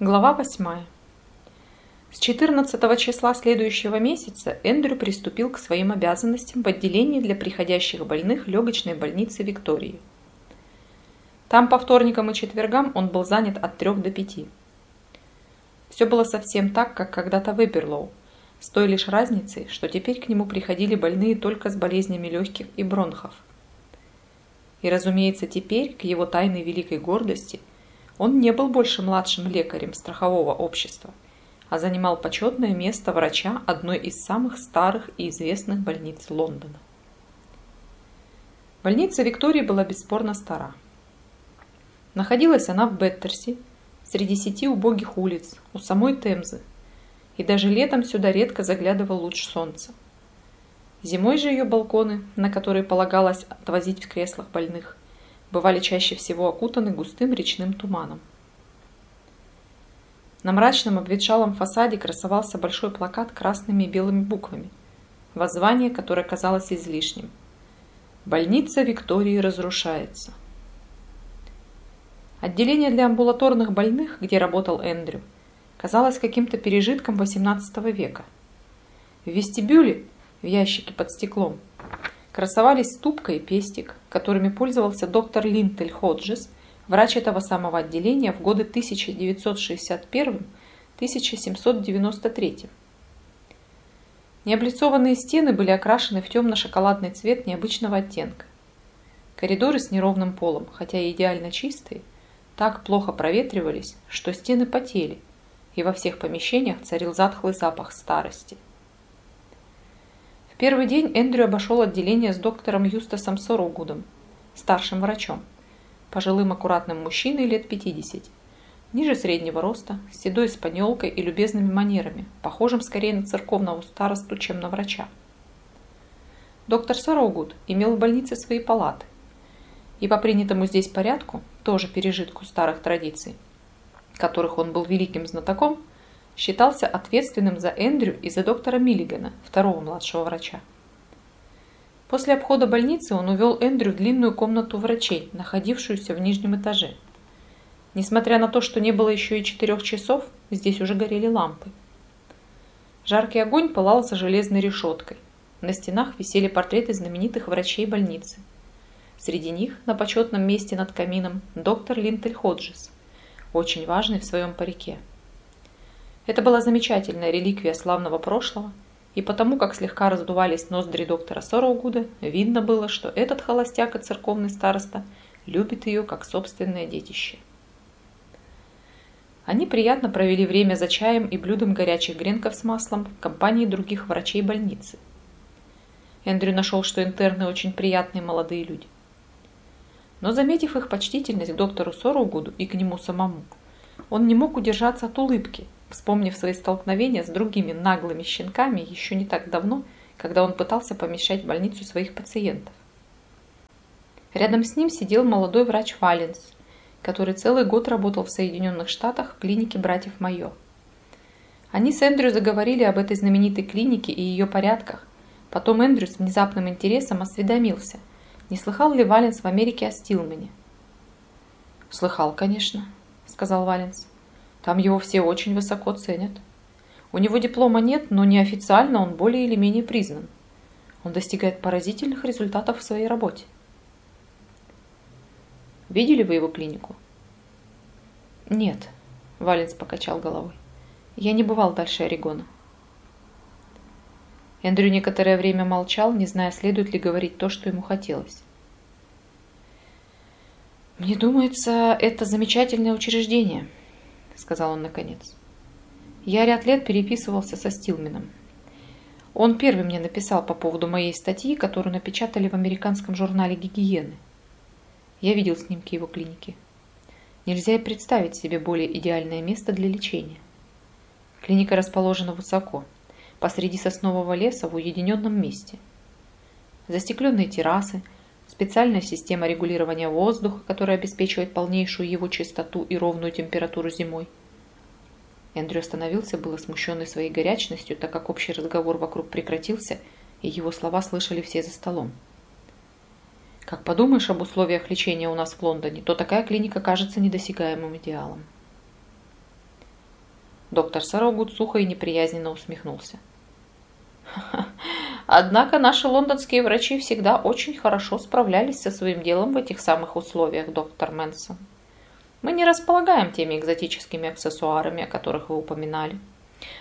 Глава 8. С 14 числа следующего месяца Эндрю приступил к своим обязанностям в отделении для приходящих больных легочной больницы Виктории. Там по вторникам и четвергам он был занят от 3 до 5. Все было совсем так, как когда-то в Эберлоу, с той лишь разницей, что теперь к нему приходили больные только с болезнями легких и бронхов. И, разумеется, теперь, к его тайной великой гордости – он не был больше младшим лекарем страхового общества, а занимал почетное место врача одной из самых старых и известных больниц Лондона. Больница Виктории была бесспорно стара. Находилась она в Беттерси, среди сети убогих улиц, у самой Темзы, и даже летом сюда редко заглядывал луч солнца. Зимой же ее балконы, на которые полагалось отвозить в креслах больных, бывали чаще всего окутаны густым речным туманом. На мрачном обветшалом фасаде красовался большой плакат красными и белыми буквами, воззвание, которое казалось излишним. «Больница Виктории разрушается». Отделение для амбулаторных больных, где работал Эндрю, казалось каким-то пережитком XVIII века. В вестибюле, в ящике под стеклом, красовались ступка и пестик, которыми пользовался доктор Линтель Ходжес, врач этого самого отделения в годы 1961-1793. Необлицованные стены были окрашены в темно-шоколадный цвет необычного оттенка. Коридоры с неровным полом, хотя и идеально чистые, так плохо проветривались, что стены потели, и во всех помещениях царил затхлый запах старости – первый день Эндрю обошел отделение с доктором Юстасом Сорогудом, старшим врачом, пожилым аккуратным мужчиной лет 50, ниже среднего роста, с седой испанелкой и любезными манерами, похожим скорее на церковного старосту, чем на врача. Доктор Сорогуд имел в больнице свои палаты, и по принятому здесь порядку, тоже пережитку старых традиций, которых он был великим знатоком, считался ответственным за Эндрю и за доктора Миллигана, второго младшего врача. После обхода больницы он увел Эндрю в длинную комнату врачей, находившуюся в нижнем этаже. Несмотря на то, что не было еще и четырех часов, здесь уже горели лампы. Жаркий огонь пылал за железной решеткой. На стенах висели портреты знаменитых врачей больницы. Среди них, на почетном месте над камином, доктор Линтель Ходжес, очень важный в своем парике. Это была замечательная реликвия славного прошлого, и потому, как слегка раздувались ноздри доктора Сороугуда, видно было, что этот холостяк и церковный староста любит ее как собственное детище. Они приятно провели время за чаем и блюдом горячих гренков с маслом в компании других врачей больницы. Эндрю нашел, что интерны очень приятные молодые люди. Но заметив их почтительность к доктору Сороугуду и к нему самому, он не мог удержаться от улыбки – вспомнив свои столкновения с другими наглыми щенками еще не так давно, когда он пытался помещать в больницу своих пациентов. Рядом с ним сидел молодой врач Валенс, который целый год работал в Соединенных Штатах в клинике братьев Майо. Они с Эндрю заговорили об этой знаменитой клинике и ее порядках. Потом Эндрю с внезапным интересом осведомился, не слыхал ли Валенс в Америке о Стилмане. «Слыхал, конечно», — сказал Валенс. Там его все очень высоко ценят. У него диплома нет, но неофициально он более или менее признан. Он достигает поразительных результатов в своей работе. Видели вы его клинику? Нет, Валенс покачал головой. Я не бывал дальше Орегона. Эндрю некоторое время молчал, не зная, следует ли говорить то, что ему хотелось. «Мне думается, это замечательное учреждение», сказал он наконец. Я ряд лет переписывался со Стилменом. Он первый мне написал по поводу моей статьи, которую напечатали в американском журнале гигиены. Я видел снимки его клиники. Нельзя и представить себе более идеальное место для лечения. Клиника расположена высоко, посреди соснового леса в уединенном месте. Застекленные террасы, специальная система регулирования воздуха, которая обеспечивает полнейшую его чистоту и ровную температуру зимой. Эндрю остановился, было смущенный своей горячностью, так как общий разговор вокруг прекратился, и его слова слышали все за столом. Как подумаешь об условиях лечения у нас в Лондоне, то такая клиника кажется недосягаемым идеалом. Доктор Сарогуд сухо и неприязненно усмехнулся. Однако наши лондонские врачи всегда очень хорошо справлялись со своим делом в этих самых условиях, доктор Мэнсон. Мы не располагаем теми экзотическими аксессуарами, о которых вы упоминали.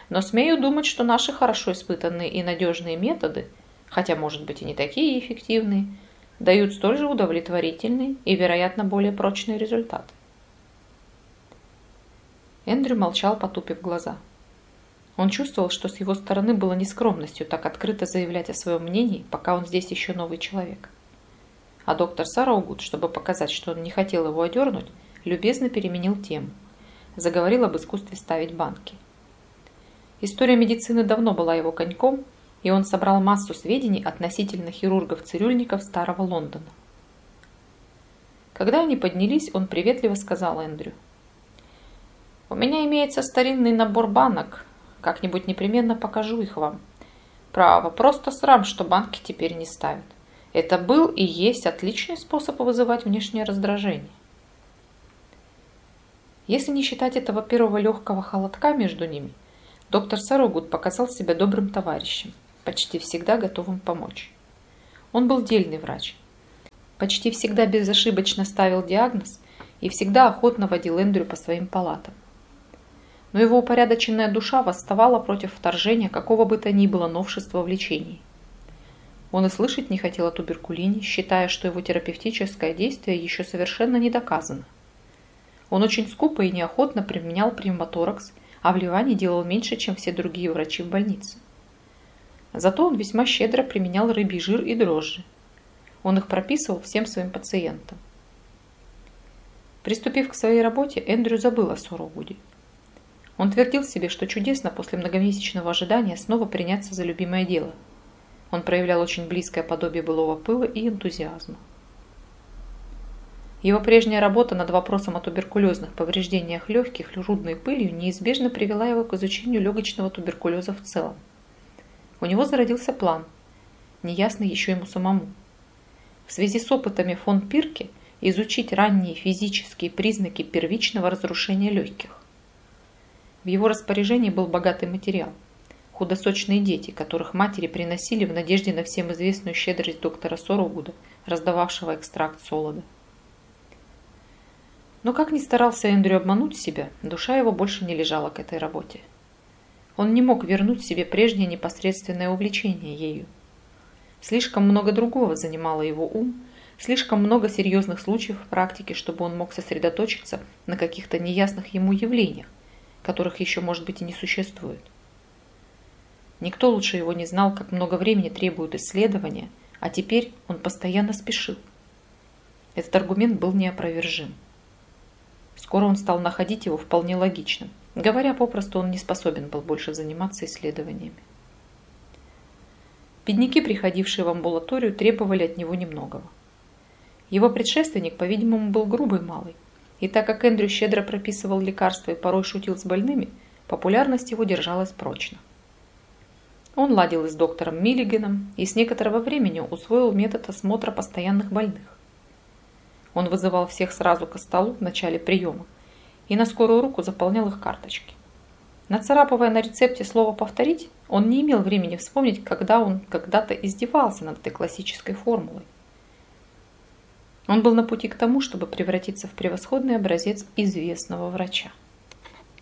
Но смею думать, что наши хорошо испытанные и надежные методы, хотя, может быть, и не такие эффективные, дают столь же удовлетворительный и, вероятно, более прочный результат. Эндрю молчал, потупив глаза. Он чувствовал, что с его стороны было нескромностью так открыто заявлять о своем мнении, пока он здесь еще новый человек. А доктор Сараугуд, чтобы показать, что он не хотел его одернуть, любезно переменил тему. Заговорил об искусстве ставить банки. История медицины давно была его коньком, и он собрал массу сведений относительно хирургов-цирюльников Старого Лондона. Когда они поднялись, он приветливо сказал Эндрю. «У меня имеется старинный набор банок. Как-нибудь непременно покажу их вам. Право, просто срам, что банки теперь не ставят. Это был и есть отличный способ вызывать внешнее раздражение. Если не считать этого первого легкого холодка между ними, доктор Сарогуд показал себя добрым товарищем, почти всегда готовым помочь. Он был дельный врач. Почти всегда безошибочно ставил диагноз и всегда охотно водил Эндрю по своим палатам. Но его упорядоченная душа восставала против вторжения какого бы то ни было новшества в лечении. Он и слышать не хотел о туберкулине, считая, что его терапевтическое действие еще совершенно не доказано. Он очень скупо и неохотно применял пневмоторакс, а вливаний делал меньше, чем все другие врачи в больнице. Зато он весьма щедро применял рыбий жир и дрожжи. Он их прописывал всем своим пациентам. Приступив к своей работе, Эндрю забыл о Сорогуде. Он твердил себе, что чудесно после многомесячного ожидания снова приняться за любимое дело. Он проявлял очень близкое подобие былого пыла и энтузиазма. Его прежняя работа над вопросом о туберкулезных повреждениях легких рудной пылью неизбежно привела его к изучению легочного туберкулеза в целом. У него зародился план, неясный еще ему самому. В связи с опытами фон Пирке изучить ранние физические признаки первичного разрушения легких. В его распоряжении был богатый материал. Худосочные дети, которых матери приносили в надежде на всем известную щедрость доктора Сорогуда, раздававшего экстракт солода. Но как ни старался Эндрю обмануть себя, душа его больше не лежала к этой работе. Он не мог вернуть себе прежнее непосредственное увлечение ею. Слишком много другого занимало его ум, слишком много серьезных случаев в практике, чтобы он мог сосредоточиться на каких-то неясных ему явлениях, которых еще, может быть, и не существует. Никто лучше его не знал, как много времени требуют исследования, а теперь он постоянно спешил. Этот аргумент был неопровержим. Скоро он стал находить его вполне логичным. Говоря попросту, он не способен был больше заниматься исследованиями. Бедняки, приходившие в амбулаторию, требовали от него немногого. Его предшественник, по-видимому, был грубый малый, и так как Эндрю щедро прописывал лекарства и порой шутил с больными, популярность его держалась прочно. Он ладил и с доктором Миллигеном и с некоторого времени усвоил метод осмотра постоянных больных. Он вызывал всех сразу к столу в начале приема и на скорую руку заполнял их карточки. Нацарапывая на рецепте слово «повторить», он не имел времени вспомнить, когда он когда-то издевался над этой классической формулой. Он был на пути к тому, чтобы превратиться в превосходный образец известного врача.